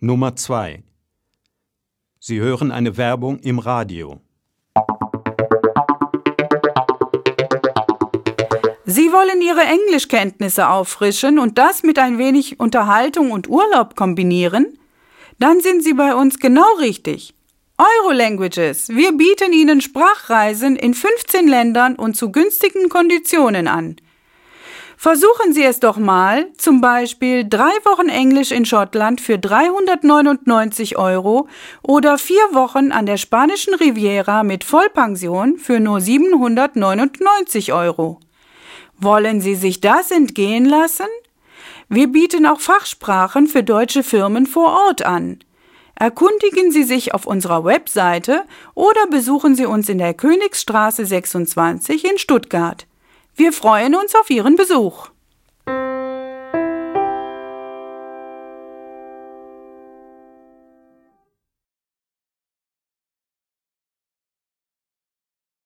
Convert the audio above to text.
Nummer 2. Sie hören eine Werbung im Radio. Sie wollen Ihre Englischkenntnisse auffrischen und das mit ein wenig Unterhaltung und Urlaub kombinieren? Dann sind Sie bei uns genau richtig. Eurolanguages. Wir bieten Ihnen Sprachreisen in 15 Ländern und zu günstigen Konditionen an. Versuchen Sie es doch mal, zum Beispiel drei Wochen Englisch in Schottland für 399 Euro oder vier Wochen an der spanischen Riviera mit Vollpension für nur 799 Euro. Wollen Sie sich das entgehen lassen? Wir bieten auch Fachsprachen für deutsche Firmen vor Ort an. Erkundigen Sie sich auf unserer Webseite oder besuchen Sie uns in der Königsstraße 26 in Stuttgart. Wir freuen uns auf Ihren Besuch.